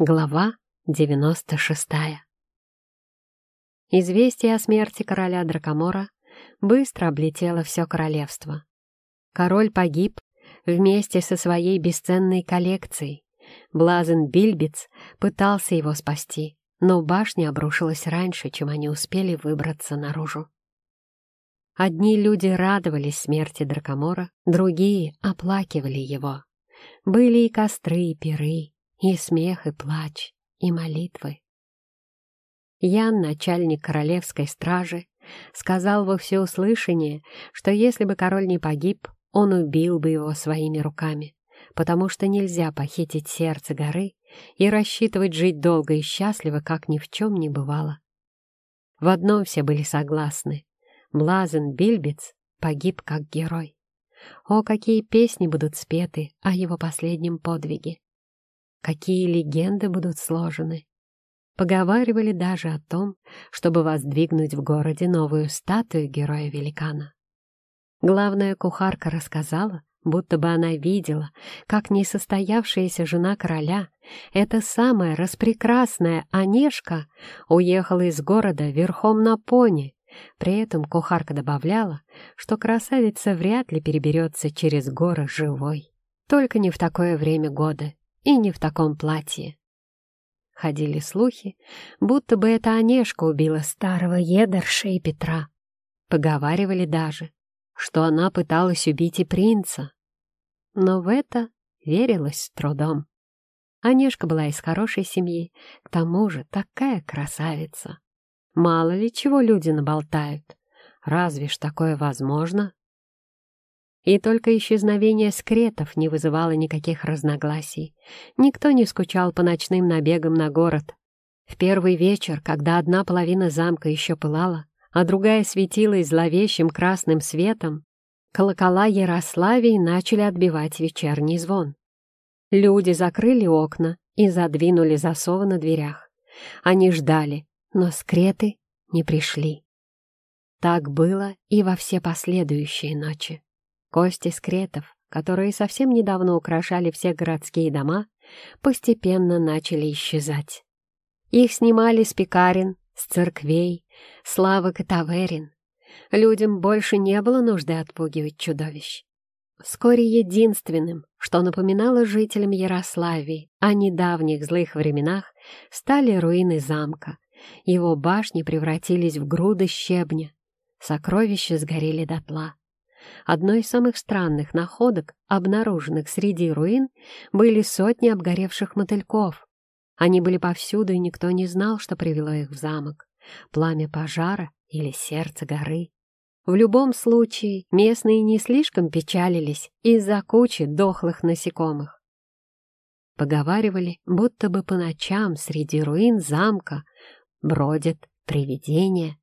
Глава девяносто шестая Известие о смерти короля Дракомора быстро облетело все королевство. Король погиб вместе со своей бесценной коллекцией. Блазен Бильбиц пытался его спасти, но башня обрушилась раньше, чем они успели выбраться наружу. Одни люди радовались смерти Дракомора, другие оплакивали его. Были и костры, и пиры, и смех, и плач, и молитвы. Ян, начальник королевской стражи, сказал во всеуслышание, что если бы король не погиб, он убил бы его своими руками, потому что нельзя похитить сердце горы и рассчитывать жить долго и счастливо, как ни в чем не бывало. В одном все были согласны. Блазен Бильбиц погиб как герой. О, какие песни будут спеты о его последнем подвиге! Какие легенды будут сложены. Поговаривали даже о том, чтобы воздвигнуть в городе новую статую героя-великана. Главная кухарка рассказала, будто бы она видела, как несостоявшаяся жена короля, эта самая распрекрасная Онежка, уехала из города верхом на пони. При этом кухарка добавляла, что красавица вряд ли переберется через горы живой. Только не в такое время года, и не в таком платье. Ходили слухи, будто бы эта Онежка убила старого Едерша и Петра. Поговаривали даже, что она пыталась убить и принца. Но в это верилось с трудом. Онежка была из хорошей семьи, к тому же такая красавица. Мало ли чего люди наболтают. Разве ж такое возможно? И только исчезновение скретов не вызывало никаких разногласий. Никто не скучал по ночным набегам на город. В первый вечер, когда одна половина замка еще пылала, а другая светилась зловещим красным светом, колокола Ярославии начали отбивать вечерний звон. Люди закрыли окна и задвинули засовы на дверях. Они ждали, но скреты не пришли. Так было и во все последующие ночи. Кости скретов, которые совсем недавно украшали все городские дома, постепенно начали исчезать. Их снимали с пекарен, с церквей, с лавок и таверин. Людям больше не было нужды отпугивать чудовищ. Вскоре единственным, что напоминало жителям Ярославии о недавних злых временах, стали руины замка. Его башни превратились в груды щебня. Сокровища сгорели дотла. Одной из самых странных находок, обнаруженных среди руин, были сотни обгоревших мотыльков. Они были повсюду, и никто не знал, что привело их в замок. Пламя пожара или сердце горы. В любом случае, местные не слишком печалились из-за кучи дохлых насекомых. Поговаривали, будто бы по ночам среди руин замка бродят привидения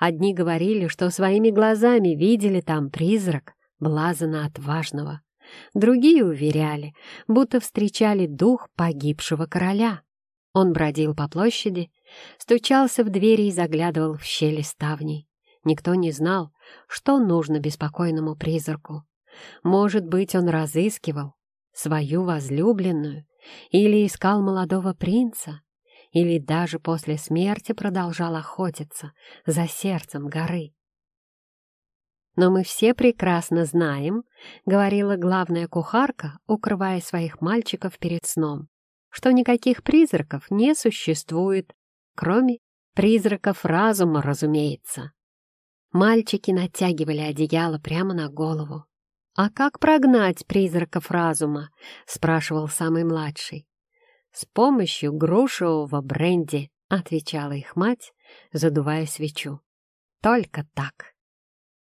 Одни говорили, что своими глазами видели там призрак Блазана Отважного. Другие уверяли, будто встречали дух погибшего короля. Он бродил по площади, стучался в двери и заглядывал в щели ставней. Никто не знал, что нужно беспокойному призраку. Может быть, он разыскивал свою возлюбленную или искал молодого принца, или даже после смерти продолжал охотиться за сердцем горы. «Но мы все прекрасно знаем», — говорила главная кухарка, укрывая своих мальчиков перед сном, «что никаких призраков не существует, кроме призраков разума, разумеется». Мальчики натягивали одеяло прямо на голову. «А как прогнать призраков разума?» — спрашивал самый младший. «С помощью грушевого бренди», — отвечала их мать, задувая свечу. «Только так».